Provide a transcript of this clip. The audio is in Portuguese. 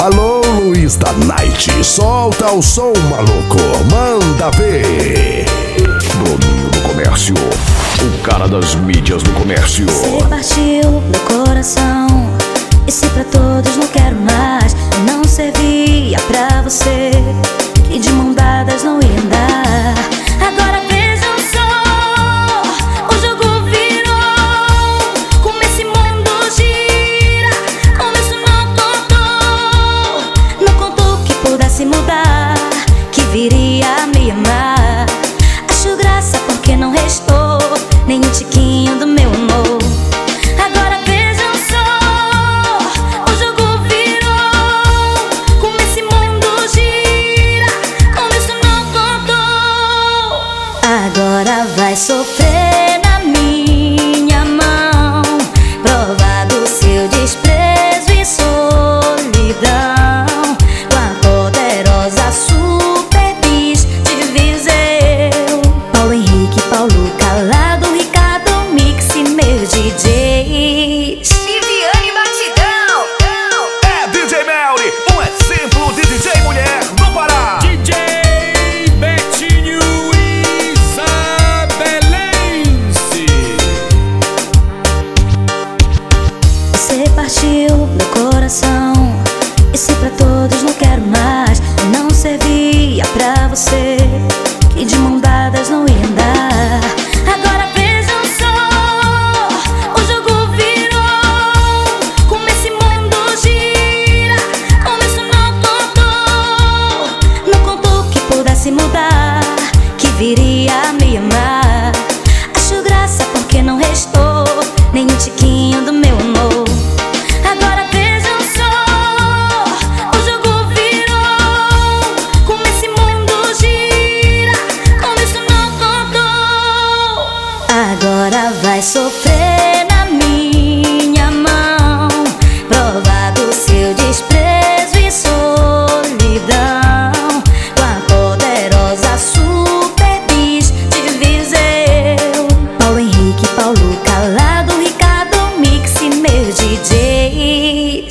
DJs da Night. Solta o som, maluco. Manda ver. Bruninho do Comércio. O cara das mídias do comércio. Você partiu meu coração. E se pra todos não quero mais, não servia pra você. E de mão dadas não ia andar. Vai sofrer partiu meu coração. E se pra todos não quero mais, não servia pra você. Que de mão dadas não ia andar. Agora vejam só, o jogo virou. Como esse mundo gira, como isso não contou. Não contou que pudesse mudar, que viria a me amar. Gira, como